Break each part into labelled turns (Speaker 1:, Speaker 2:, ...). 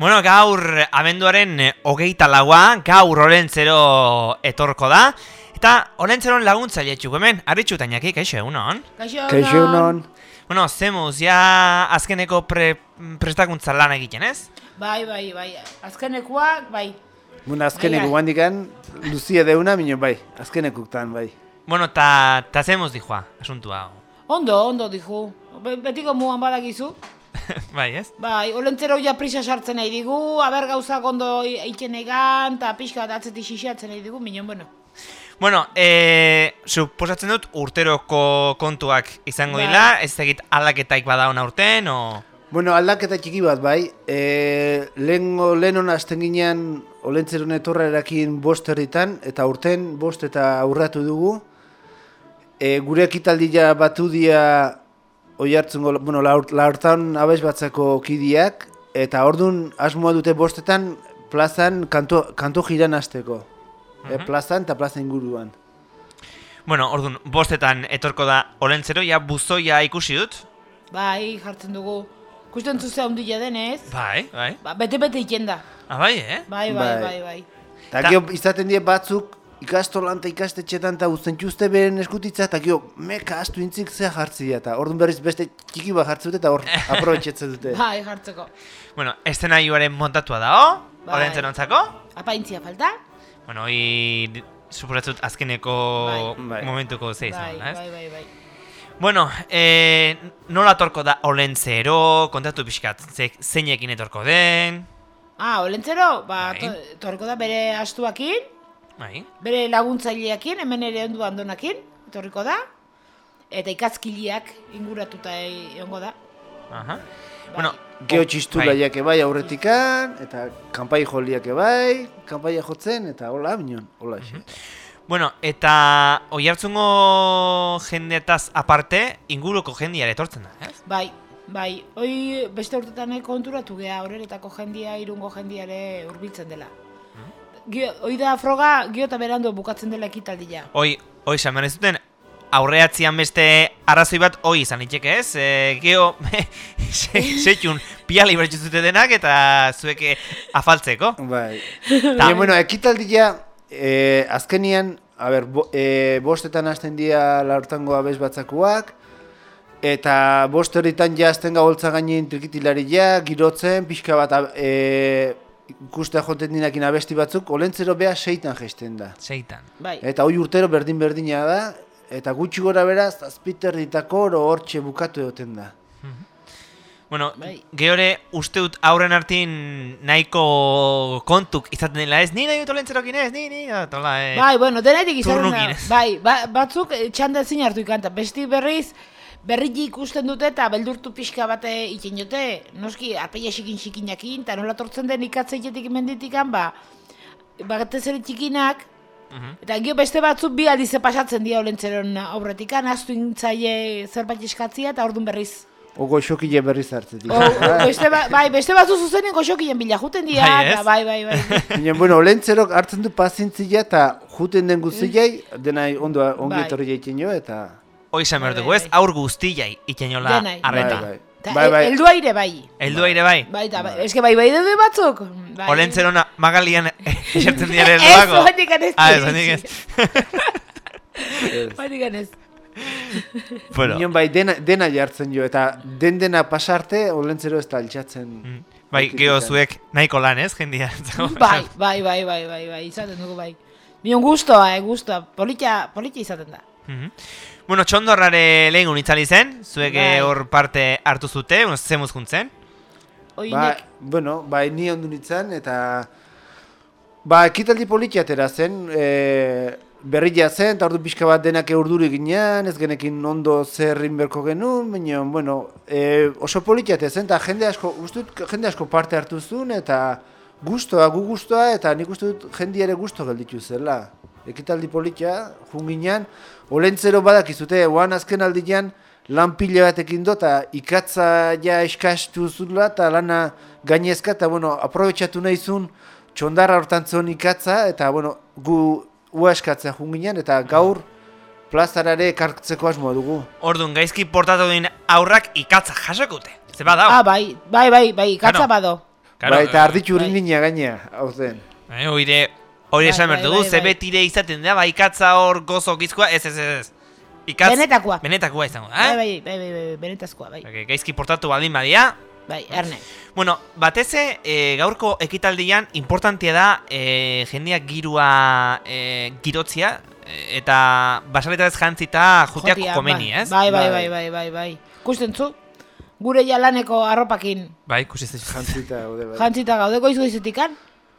Speaker 1: Bueno, gaur abenduaren hogeita laua, gaur olentzero etorko da. Eta olentzeron laguntzaile txuk hemen, arritxu tainaki, kaixo egunon?
Speaker 2: Kaixo,
Speaker 3: Kaixo non.
Speaker 1: Bueno, zemuz, ja azkeneko pre, prestakuntza lan egiten, ez?
Speaker 2: Bai, bai, bai. Azkenekoak, bai.
Speaker 3: Bueno, azkenek
Speaker 2: Bai, bai.
Speaker 3: guandikan, Lucia deuna, mino bai, azkenekuktan bai.
Speaker 1: Bueno, ta, ta zemuz dijoa, asuntua.
Speaker 2: Ondo, ondo. Be- Betiko muan badakizu.
Speaker 1: bai, ez?
Speaker 2: Bai, olentzero ja prisa sartzen nahi digu, aber gauzak ondo eiken egan, eta pixka bat atzetik xixatzen nahi digu, minon, bueno.
Speaker 1: Bueno, e, suposatzen dut urteroko kontuak izango
Speaker 2: Bai.
Speaker 1: dila, ez egit aldaketaik badaun aurten, o...
Speaker 3: Bueno, aldaketa txiki bat bai, e, lehengo lehenon hasten ginean olentzeron etorra erakin bost herritan, eta urten bost eta aurratu dugu. E, gure ekitaldia batu dia oi hartzungo, bueno, laur, laurtan abez batzako kidiak, eta ordun asmoa dute bostetan plazan kantu, kantu jiran hasteko. e, plazan eta plaza inguruan.
Speaker 1: Bueno, orduan, bostetan etorko da olentzero, ja buzoia ikusi dut.
Speaker 2: Bai, jartzen dugu. Kusten zuzea ondila denez,
Speaker 1: Bai, bai.
Speaker 2: ba, bete-bete iken da.
Speaker 1: Ah, bai, eh?
Speaker 2: Bai, bai,
Speaker 3: Bai.
Speaker 2: bai, bai.
Speaker 1: Ta-
Speaker 3: gero izaten die batzuk ikastolan eta ikastetxetan eta uzten beren eskutitza eta gero meka astu intzik zea jartzia eta orduan berriz beste txiki bat jartzen dute eta hor aprobetxetzen dute.
Speaker 2: Bai, jartzeko.
Speaker 1: Bueno, eszenaioaren montatua dago,
Speaker 2: Bai.
Speaker 1: olentzerontzako.
Speaker 2: Apaintzia falta?
Speaker 1: Bueno, hoi suposatzut azkeneko
Speaker 2: Bai.
Speaker 3: Bai.
Speaker 1: momentuko zei
Speaker 2: Bai,
Speaker 1: izan, ez?
Speaker 2: bai, bai, bai.
Speaker 1: Bueno, e, nola etorko da olentzero, kontatu pixkat, ze, zeinekin etorko den,
Speaker 2: Ah, olentzero, ba,
Speaker 1: Bai.
Speaker 2: to- torko da bere astuakin,
Speaker 1: bai,
Speaker 2: bere laguntzaileakin, hemen ere ondu andonakin, etorriko da, eta ikazkiliak inguratuta e- egongo da.
Speaker 1: aha.
Speaker 2: Bai.
Speaker 1: Bueno,
Speaker 3: Geo
Speaker 1: bai.
Speaker 3: txistulaiak ebai aurretikan, eta kanpai joliak ebai, kanpaia jotzen, eta hola, minon, hola xe.
Speaker 1: Bueno, eta oi hartzungo jendeetaz aparte, inguruko jendiare etortzen da, ez?
Speaker 2: Bai, bai, hoi beste urtetan konturatu gea, horeretako jendia, irungo jendiare hurbiltzen dela. Gio, hoi da froga, gio eta berando bukatzen dela ekitaldia.
Speaker 1: Hoi, hoi esan ez duten, aurreatzian beste arrazoi bat hoi izan liteke ez? E, geho, se, setxun piali bertxu zute denak eta zueke afaltzeko.
Speaker 3: Bai.
Speaker 1: Ta-
Speaker 3: Baina, bueno, ekitaldia, eh, azkenian, a ber, bo, eh, bostetan hasten dira laurtango abez batzakuak, eta bost herritan ja azten gaboltza gainen trikitilaria, girotzen, pixka bat, eh, ikustea joten dinakin abesti batzuk, olentzero beha seitan gesten da.
Speaker 1: Seitan.
Speaker 2: Bai,
Speaker 3: Eta hoi urtero berdin-berdina da, eta gutxi gora beraz, azpiterritako oro hortxe bukatu egoten da.
Speaker 1: Bueno,
Speaker 2: Bai.
Speaker 1: gehore uste dut aurren artin nahiko kontuk izaten dela ez, ni nahi dut olentzerokin ez, ni, ni, eta hola, eh.
Speaker 2: bai, bueno, denetik izaten da. Bai, ba, batzuk eh, txanda ezin hartu ikanta, besti berriz, berri ikusten dute eta beldurtu pixka bate ikin jote, noski, arpeia xikin xikinakin, eta nola tortzen den ikatzeitetik menditikan, ba, batez ere txikinak,
Speaker 1: Mhm.
Speaker 2: Eta gio beste batzuk bi aldize pasatzen dira olentzeron aurretikan, astu intzaie zerbait eskatzia eta ordun berriz.
Speaker 3: Ogo xokile berriz hartzetik.
Speaker 2: O, beste ba, bai, beste batzu zuzenen goxokien bila juten dira,
Speaker 1: Bai, ez?
Speaker 2: eta bai, bai, bai.
Speaker 3: Baina, bueno, olentzerok hartzen du pazientzia eta juten den guztiai, denai ondo, ongi
Speaker 2: Bai.
Speaker 3: etorri jaiten jo, eta...
Speaker 1: Hoi esan behar
Speaker 2: Bai,
Speaker 1: dugu ez,
Speaker 2: bai.
Speaker 1: aur guztiai itxenola
Speaker 2: Denai.
Speaker 1: arreta.
Speaker 3: Bai, bai.
Speaker 2: Ta,
Speaker 3: Bai, bai.
Speaker 2: Heldua ire bai.
Speaker 1: Heldua ere bai.
Speaker 2: Bai, eta bai, eske bai bai daude batzuk. Bai.
Speaker 1: Olentzerona magalian esertzen dira
Speaker 2: Ez,
Speaker 1: helduago.
Speaker 2: hortik ez.
Speaker 1: Ah, ez, hortik ez.
Speaker 2: Hortik ez.
Speaker 1: bueno,
Speaker 3: Inon bai, dena, dena jartzen jo, eta den dena pasarte, olentzero ez da altxatzen.
Speaker 1: Mm. bai, geho zuek nahiko lan ez, jendia.
Speaker 2: Bai, bai, bai, bai, bai, bai, izaten dugu bai. Bion gustoa, eh, gustoa. Politia, politia izaten da.
Speaker 1: Mhm. Bueno, txondorrare lehen unitzali zen, zuek
Speaker 2: Bai.
Speaker 1: eh, hor parte hartu zute, bueno, zemuz juntzen.
Speaker 3: Ba, bueno, bai, ni ondu nintzen, eta... Ba, ekitaldi politia atera zen, e, berria zen, eta ordu pixka bat denak urduri ginean, ez genekin ondo zerrin berko genuen, baina, bueno, e, oso politia atera zen, eta jende asko, uste dut jende asko parte hartu zuen, eta gustoa, gu gustoa, eta nik uste dut jende ere gusto gelditu zela. Ekitaldi politia, junginean, olentzero badakizute, oan azken aldian, lan pila batekin do, eta ikatza ja eskastu zula, eta lana gainezka, eta bueno, aprobetsatu nahi zuen, txondarra hortan zuen ikatza, eta bueno, gu ua eskatzea junginean, eta gaur plazarare ekartzeko asmoa dugu.
Speaker 1: Orduan, gaizki portatu din aurrak ikatza jasokute. Ze badao.
Speaker 2: ah, bai, bai, bai, bai, katza
Speaker 1: Bueno.
Speaker 2: bado.
Speaker 1: Claro,
Speaker 3: bai, eta arditxu
Speaker 2: bai.
Speaker 3: urdina gaina, hau zen.
Speaker 1: Eh, oire, hori
Speaker 2: Bai,
Speaker 1: esan
Speaker 2: bai,
Speaker 1: behar dugu,
Speaker 2: bai,
Speaker 1: ze
Speaker 2: bai.
Speaker 1: betire izaten da, ba, ikatza hor gozo gizkoa, ez, ez, ez, ez. Ikatz,
Speaker 2: Benetakoa.
Speaker 1: Benetakoa izango,
Speaker 2: Bai,
Speaker 1: eh?
Speaker 2: bai, bai, bai, bai, benetazkoa, bai.
Speaker 1: Okay, gaizki portatu baldin badia.
Speaker 2: Bai, erne.
Speaker 1: Bueno, bateze, e, gaurko ekitaldian importantea da e, jendeak girua e, girotzia eta basaletaz jantzita juteak
Speaker 2: Jotia,
Speaker 1: komeni,
Speaker 2: bai.
Speaker 1: ez?
Speaker 2: Bai, bai,
Speaker 3: Bai.
Speaker 2: bai, bai, bai, bai. Kusten zu? Gure jalaneko arropakin
Speaker 1: Bai, ikusi
Speaker 3: Jantzita, gaude, bai.
Speaker 2: jantzita gaude goiz goizetikan?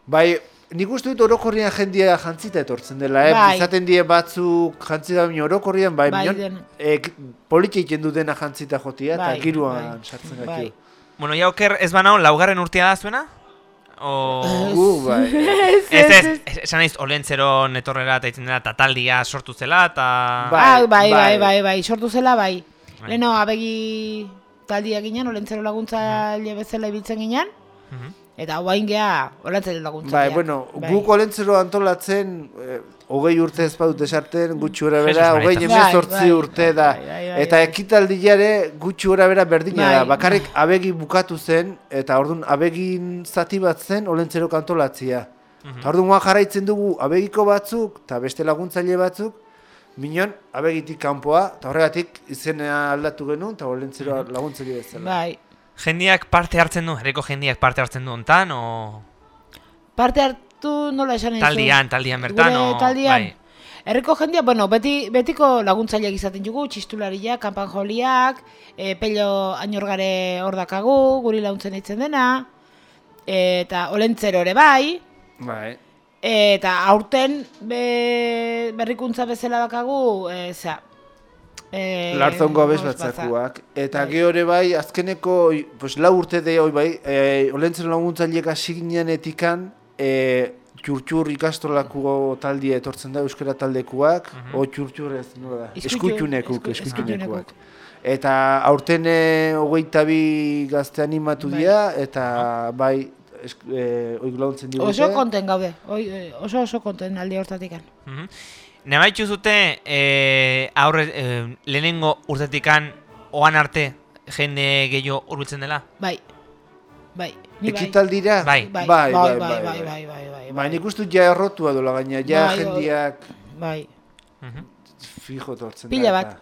Speaker 3: Bai, nik uste dut orokorrian jendia jantzita etortzen dela, eh?
Speaker 2: Bai.
Speaker 3: Izaten die batzuk jantzita baina orokorrian, bai,
Speaker 2: Bai,
Speaker 3: minon,
Speaker 2: den.
Speaker 3: e, du dena jantzita jotia, eta
Speaker 2: Bai,
Speaker 3: giruan
Speaker 2: bai,
Speaker 3: sartzen
Speaker 2: bai.
Speaker 1: Bueno, ja oker ez banao, laugarren urtea da zuena? O...
Speaker 3: Gu, bai.
Speaker 2: Ez,
Speaker 1: Ez, esan naiz olentzero netorrera eta itzen dela, eta taldia sortu zela, eta...
Speaker 3: Bai,
Speaker 2: Ah, bai, bai,
Speaker 3: bai.
Speaker 2: bai, bai, sortu zela, bai.
Speaker 1: Bai.
Speaker 2: Leno, abegi taldia ginen, olentzero laguntza bezala ibiltzen ginen,
Speaker 1: Mhm.
Speaker 2: eta guain geha olentzero laguntza.
Speaker 3: Bai, bueno, guk olentzero antolatzen, eh, hogei urte ez badut esarten, gutxi gora bera, hogei
Speaker 1: Marita.
Speaker 3: hemezortzi
Speaker 2: Bai, bai,
Speaker 3: urte da.
Speaker 2: bai, bai,
Speaker 3: Eta
Speaker 2: bai.
Speaker 3: ekitaldiare gutxi gora bera berdina da. Bakarrik abegi bukatu zen, eta orduan abegin zati bat zen olentzero kantolatzia.
Speaker 1: Mhm.
Speaker 3: Eta orduan guan jarraitzen dugu abegiko batzuk, eta beste laguntzaile batzuk, minon abegitik kanpoa, eta horregatik izena aldatu genuen, eta olentzero
Speaker 1: Mhm.
Speaker 3: laguntzaile bezala.
Speaker 2: Bai,
Speaker 1: Jendiak parte hartzen du, herriko jendiak parte hartzen du ontan, o...
Speaker 2: parte hartu nola esan zu?
Speaker 1: Taldian, taldian bertan,
Speaker 2: Gure taldian.
Speaker 1: Bai.
Speaker 2: Herriko jendia, bueno, beti, betiko laguntzaileak izaten dugu, txistulariak, kanpanjoliak, e, pello ainorgare hor dakagu, guri laguntzen ditzen dena, eta olentzero ere bai,
Speaker 3: Bai.
Speaker 2: eta aurten be, berrikuntza bezala dakagu, e, zera, e,
Speaker 3: Larzongo abez
Speaker 2: bost batza.
Speaker 3: batzakuak. Eta
Speaker 2: Bai.
Speaker 3: gehore bai, azkeneko, pues, lau urte de hoi bai, e, olentzen laguntzaileak hasi ginen etikan, e, txurtxur ikastolako taldia etortzen da euskara taldekuak, o txurtxur ez, nola
Speaker 2: eskutunekuk.
Speaker 3: Eta aurten e, hogeita bi gazte animatu
Speaker 2: Bai.
Speaker 3: dira, eta bai, esk, e, oik laguntzen digute.
Speaker 2: Oso konten gaude, oi, e, oso oso konten aldi hortatikan.
Speaker 1: Mhm. Nemaitzu zute e, aurre e, lehenengo urtetikan oan arte jende gehiago urbiltzen dela?
Speaker 2: Bai, bai.
Speaker 3: Ekitaldira?
Speaker 1: Bai.
Speaker 2: Bai,
Speaker 3: bai,
Speaker 2: bai,
Speaker 3: bai,
Speaker 2: bai,
Speaker 3: bai,
Speaker 2: bai, bai, bai,
Speaker 3: Bai, uste dut ja errotua dola gaina, ja
Speaker 2: Bai,
Speaker 3: jendiak
Speaker 2: bai.
Speaker 1: Mhm.
Speaker 3: fijo tortzen
Speaker 2: Pila
Speaker 3: da.
Speaker 2: bat.
Speaker 3: eta-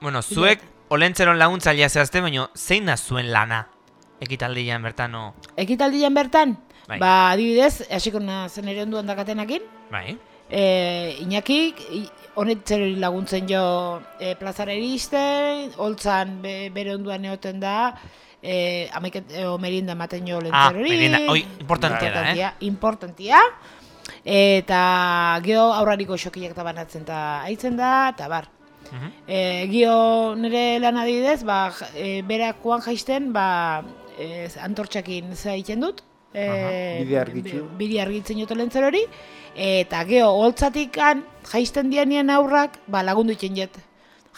Speaker 1: Bueno, zuek olentzeron laguntzailea zehazte, baina zein da zuen lana ekitaldian bertan, o...
Speaker 2: Ekitaldian bertan,
Speaker 1: Bai.
Speaker 2: ba, adibidez, hasiko zen ere onduan dakatenakin,
Speaker 1: Bai.
Speaker 2: e, Iñakik, i- honetzeri laguntzen jo e, plazara iristen, holtzan be, bere onduan egoten da, e, amaiket, e, o merinda ematen jo
Speaker 1: Ah,
Speaker 2: lentzerori.
Speaker 1: merienda, hoi, importantea da, eh?
Speaker 2: Importantia. Eta geho aurrariko xokiak eta banatzen eta aitzen da, eta bar.
Speaker 1: Mhm.
Speaker 2: E, gio nire lan adibidez, ba, e, berakoan jaisten, ba, e, antortxakin zaiten dut. E,
Speaker 3: bide argitzu.
Speaker 2: bi- Bide argitzen jote lentzer hori. Eta geho, holtzatikan jaisten dianien aurrak, ba, lagundu iten jet.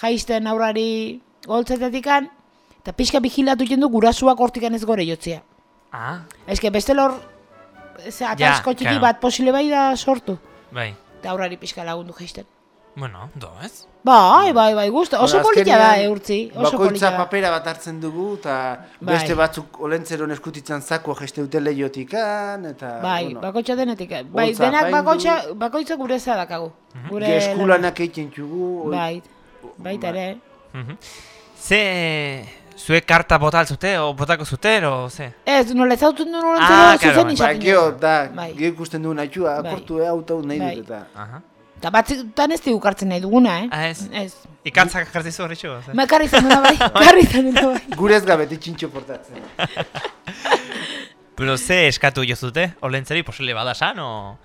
Speaker 2: Jaisten aurrari holtzatetikan, eta pixka vigilatu iten du gurasuak hortikan ez gore jotzea.
Speaker 1: Ah,
Speaker 2: Ez que beste lor, ze atasko txiki
Speaker 1: claro.
Speaker 2: bat posible bai da sortu.
Speaker 1: bai.
Speaker 2: Eta aurrari pixka lagundu jaisten.
Speaker 1: Bueno, do, ez?
Speaker 2: Bai, bai, bai, gusta. Oso polita da, eurtzi. Oso
Speaker 3: Bakoitza papera bat hartzen dugu, eta
Speaker 2: Bai.
Speaker 3: beste batzuk olentzeron eskutitzen zako jeste dute lehiotikan, eta...
Speaker 2: Bai,
Speaker 3: bueno,
Speaker 2: bakoitza denetik. Bai, denak bakoitza, bakoitza gure zadakagu. Gure
Speaker 3: Geskulanak egiten txugu.
Speaker 2: Bai, baita ere.
Speaker 1: Mhm. Ze... Zuek karta bota altzute, o botako zute, o ze?
Speaker 2: Ez, nola ezautzen du nola
Speaker 1: Ah, claro,
Speaker 2: zuzen
Speaker 1: bai.
Speaker 3: Ba, geho,
Speaker 2: dugu.
Speaker 3: da,
Speaker 2: Bai.
Speaker 3: ikusten dugu nahitxua,
Speaker 2: Bai.
Speaker 3: akortu, eh, auto nahi
Speaker 2: Bai.
Speaker 3: dut, eta...
Speaker 1: Aha.
Speaker 2: Eta batzutan ez digu kartzen nahi duguna, eh?
Speaker 1: Ah, ez?
Speaker 2: Ez.
Speaker 1: Ikatzak jartzi zu horretxo, ze?
Speaker 2: Ma karri izan bai, karri izan dela bai.
Speaker 3: Gure ez gabe, txintxo portatzen.
Speaker 1: Pero ze eskatu jo zute? Olentzeri posible badasan, o...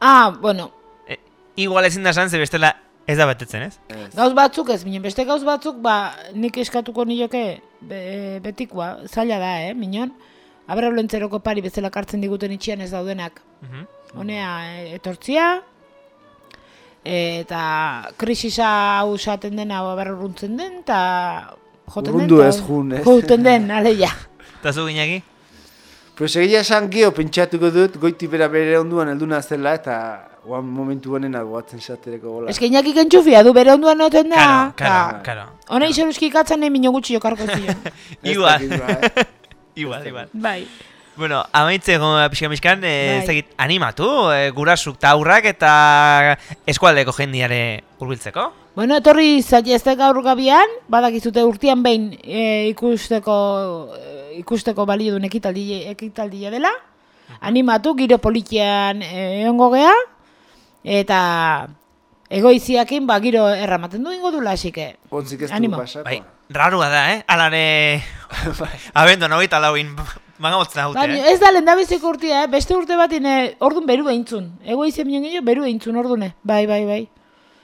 Speaker 2: Ah, bueno,
Speaker 1: E, igual ezin da san, ze bestela ez da betetzen, ez?
Speaker 3: Ez.
Speaker 2: gauz batzuk ez, minen beste gauz batzuk, ba, nik eskatuko nioke be, betikoa, zaila da, eh, minon? Abra olentzeroko pari bezala kartzen diguten itxian ez daudenak.
Speaker 1: Mhm.
Speaker 2: Honea e, etortzia, eta krisisa hau esaten dena aberruntzen den, eta joten den.
Speaker 3: Urrundu
Speaker 2: ta-
Speaker 3: ez jun, ez?
Speaker 2: Joten den, aleia.
Speaker 1: Eta zu ginaki?
Speaker 3: Pues egia esan geho pentsatuko dut, goiti bera bere onduan helduna zela, eta oan momentu honen goatzen satereko gola.
Speaker 2: Ez que inakik entxufia du, bere onduan noten da.
Speaker 1: Karo, karo, karo.
Speaker 2: Hona izeruski ikatzen nahi minio gutxi jokarko zion.
Speaker 1: Igual.
Speaker 3: ba, eh.
Speaker 1: Igual, igual.
Speaker 2: bai.
Speaker 1: Bueno, amaitzeko pixka pixkan, e,
Speaker 2: Bai.
Speaker 1: ez dakit, animatu, e, gurasuk ta aurrak eta eskualdeko jendiare hurbiltzeko.
Speaker 2: Bueno, etorri zaitezte gaur gabian, badakizute urtean behin e, ikusteko e, ikusteko balio duen ekitaldi ekitaldia dela. Animatu giro politian egongo gea eta egoiziakin ba giro erramaten du ingo dula hasike.
Speaker 3: Ontzik ez du pasako.
Speaker 1: Bai, rarua da, eh? Alare... Abendo, nogeita lauin, magamotzen haute,
Speaker 2: Baina
Speaker 1: eh?
Speaker 2: ez da lehendabiziko urtea, eh? beste urte bat ine, ordun beru eintzun. Egoizia minen gehiago beru eintzun ordune. Bai, bai, bai.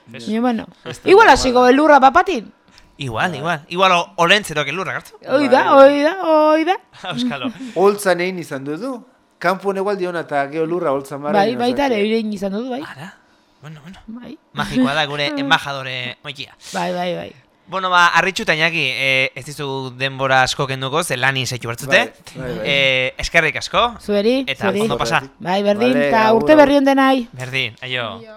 Speaker 2: Baina, bueno. Igual hasiko elurra papatin.
Speaker 1: Igual, igual. Igual o- olentzerok elurra gartzu.
Speaker 2: Hoi da,
Speaker 3: Bai.
Speaker 2: hoi da, hoi da.
Speaker 1: Euskalo.
Speaker 3: Holtzan egin izan duzu. Kampuan egual diona eta geho lurra holtzan barra.
Speaker 2: Bai, baita ere irein izan dut, bai.
Speaker 1: Ara, bueno, bueno.
Speaker 2: Bai,
Speaker 1: Magikoa da gure embajadore oikia.
Speaker 2: bai, bai. bai.
Speaker 1: Bueno, ba, arritxu eta Iñaki, eh, ez dizu denbora asko kenduko, ze lani seitu bertzute.
Speaker 3: Bai, bai, bai.
Speaker 1: Eh, eskerrik asko,
Speaker 2: Zueri,
Speaker 1: eta
Speaker 2: zueri.
Speaker 1: ondo pasa.
Speaker 2: Bai, berdin,
Speaker 3: Vale,
Speaker 2: eta
Speaker 3: agur,
Speaker 2: urte berri denai.
Speaker 1: Berdin, aio.
Speaker 2: Aio.